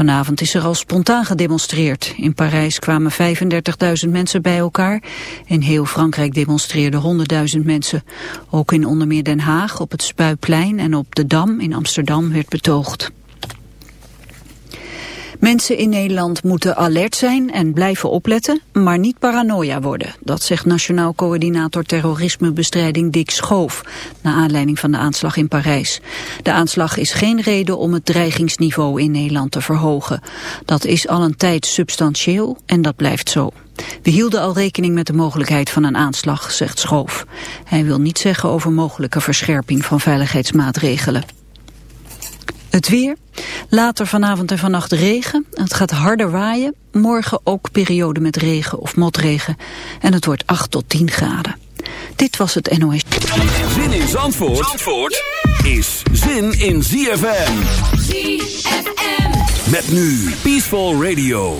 Vanavond is er al spontaan gedemonstreerd. In Parijs kwamen 35.000 mensen bij elkaar. In heel Frankrijk demonstreerden 100.000 mensen. Ook in onder meer Den Haag, op het Spuiplein en op de Dam in Amsterdam werd betoogd. Mensen in Nederland moeten alert zijn en blijven opletten, maar niet paranoia worden. Dat zegt Nationaal Coördinator Terrorismebestrijding Dick Schoof, na aanleiding van de aanslag in Parijs. De aanslag is geen reden om het dreigingsniveau in Nederland te verhogen. Dat is al een tijd substantieel en dat blijft zo. We hielden al rekening met de mogelijkheid van een aanslag, zegt Schoof. Hij wil niet zeggen over mogelijke verscherping van veiligheidsmaatregelen. Het weer. Later vanavond en vannacht regen. Het gaat harder waaien. Morgen ook periode met regen of motregen. En het wordt 8 tot 10 graden. Dit was het NOS. Zin in Zandvoort, Zandvoort is zin in ZFM. ZFM. Met nu Peaceful Radio.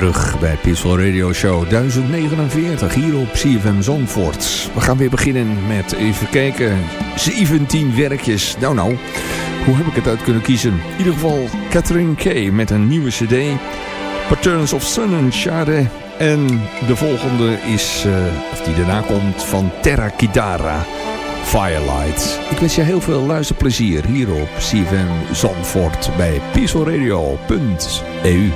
Terug bij Peaceful Radio Show 1049 hier op CFM Zandvoort. We gaan weer beginnen met, even kijken, 17 werkjes. Nou nou, hoe heb ik het uit kunnen kiezen? In ieder geval Catherine Kay met een nieuwe cd. Patterns of Sun and Shade. En de volgende is, uh, of die daarna komt, van Terra Kidara. Firelight. Ik wens je heel veel luisterplezier hier op CFM Zandvoort bij peacefulradio.eu.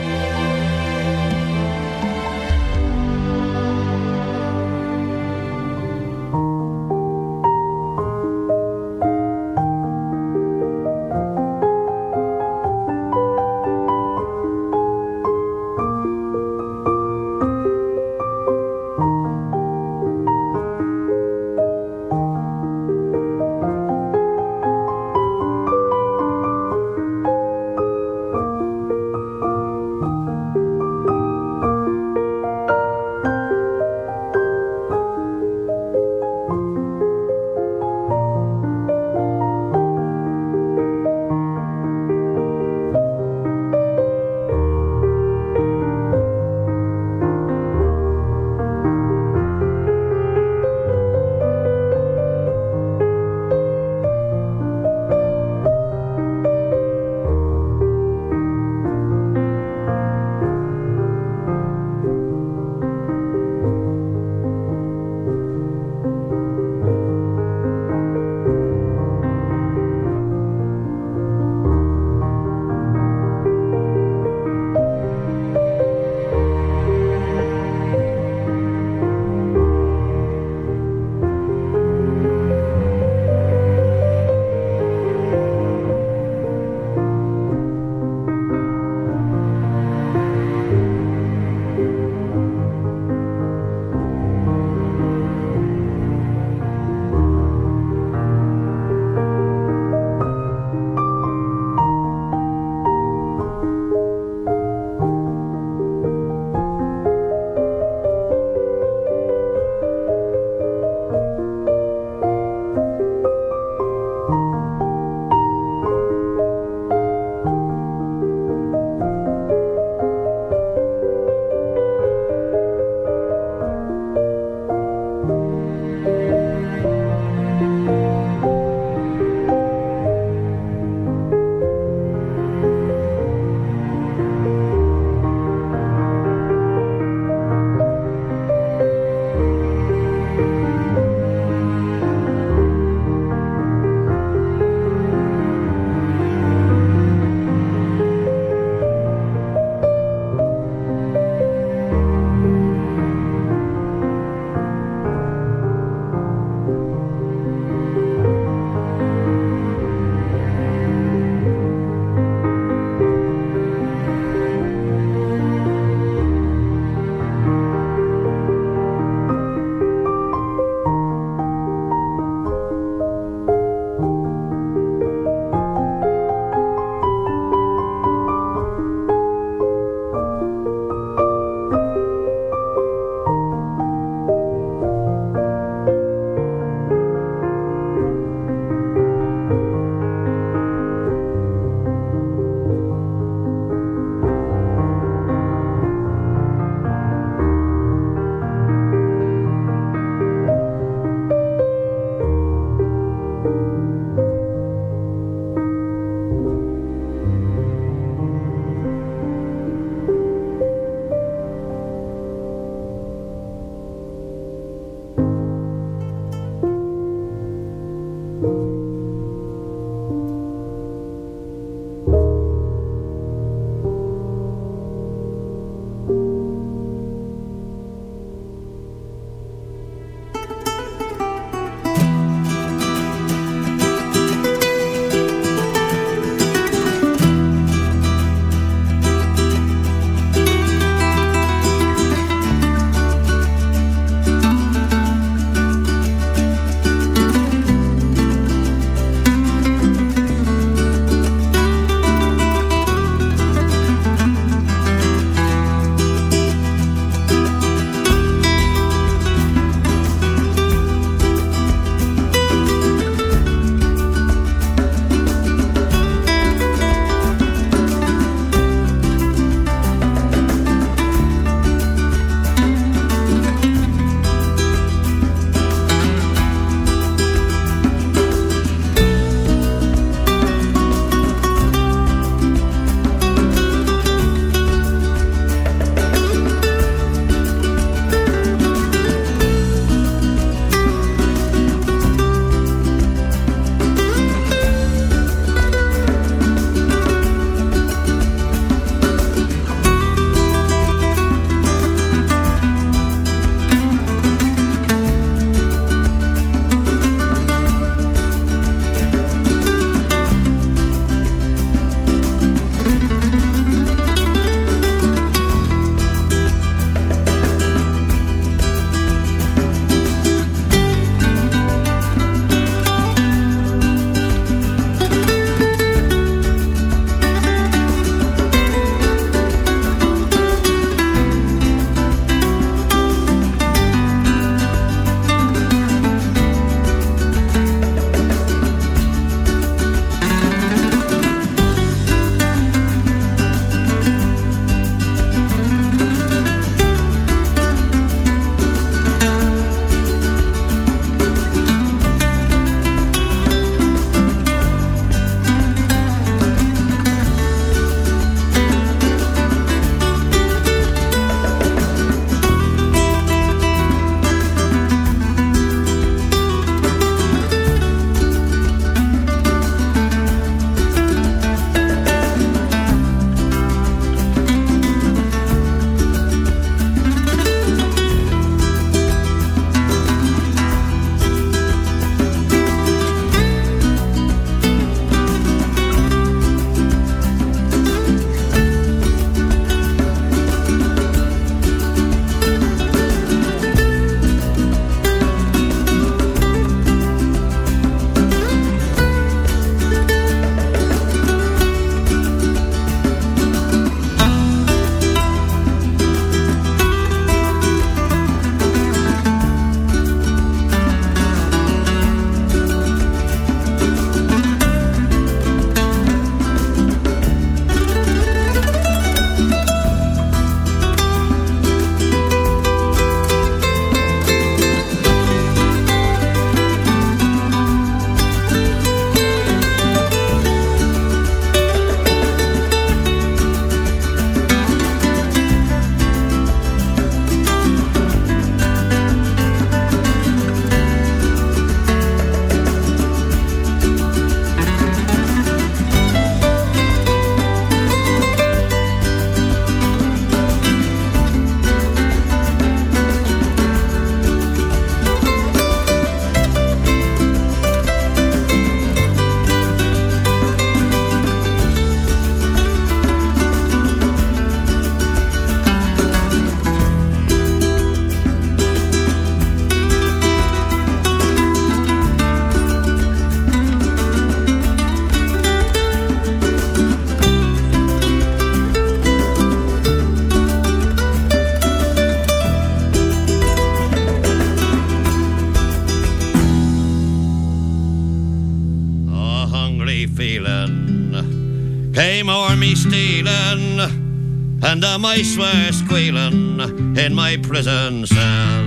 mice were squealing in my prison cell.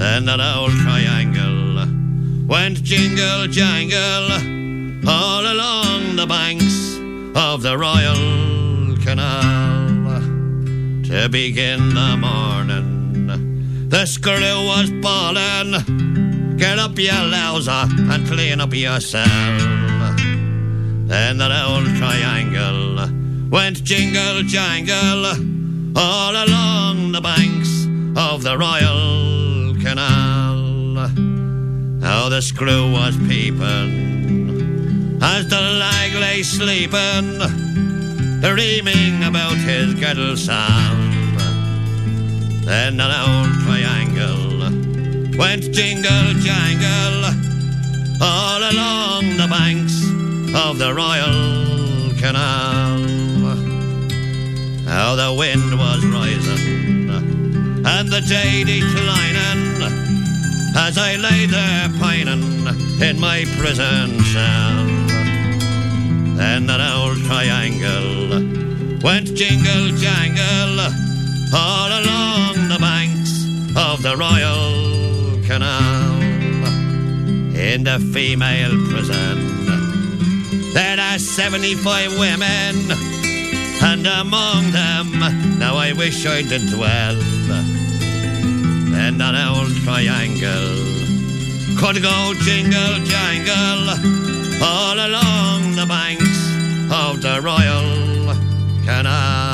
Then that old triangle went jingle jangle all along the banks of the Royal Canal. To begin the morning, the screw was bawling, Get up, you louser, and clean up yourself. Then that old triangle went jingle jangle all along the banks of the Royal Canal. How the screw was peeping as the lag lay sleeping, dreaming about his girdle sound. Then that old triangle went jingle jangle all along the banks of the Royal Canal. How the wind was rising and the day declining as I lay there pining in my prison cell. Then that old triangle went jingle jangle all along the banks of the Royal Canal in the female prison there are 75 women, and among them now I wish I did dwell. Then that old triangle could go jingle jangle all along the banks of the Royal Canal.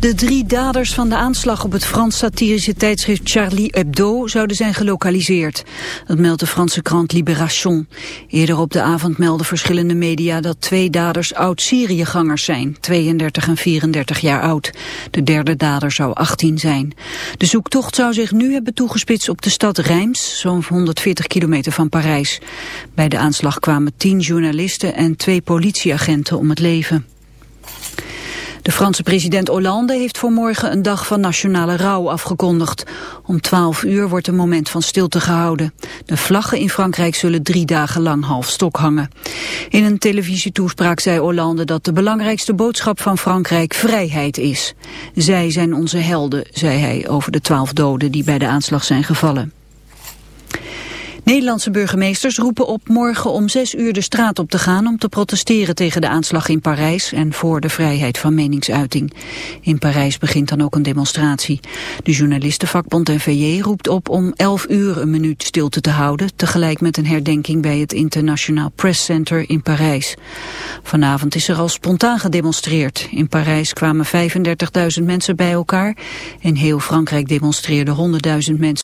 De drie daders van de aanslag op het Frans satirische tijdschrift Charlie Hebdo zouden zijn gelokaliseerd. Dat meldt de Franse krant Libération. Eerder op de avond melden verschillende media dat twee daders oud-Syriëgangers zijn, 32 en 34 jaar oud. De derde dader zou 18 zijn. De zoektocht zou zich nu hebben toegespitst op de stad Reims, zo'n 140 kilometer van Parijs. Bij de aanslag kwamen tien journalisten en twee politieagenten om het leven. De Franse president Hollande heeft voor morgen een dag van nationale rouw afgekondigd. Om 12 uur wordt een moment van stilte gehouden. De vlaggen in Frankrijk zullen drie dagen lang half stok hangen. In een televisietoespraak zei Hollande dat de belangrijkste boodschap van Frankrijk vrijheid is. Zij zijn onze helden, zei hij over de twaalf doden die bij de aanslag zijn gevallen. Nederlandse burgemeesters roepen op morgen om zes uur de straat op te gaan om te protesteren tegen de aanslag in Parijs en voor de vrijheid van meningsuiting. In Parijs begint dan ook een demonstratie. De journalistenvakbond NVJ roept op om elf uur een minuut stilte te houden, tegelijk met een herdenking bij het Internationaal Press Center in Parijs. Vanavond is er al spontaan gedemonstreerd. In Parijs kwamen 35.000 mensen bij elkaar. In heel Frankrijk demonstreerden 100.000 mensen.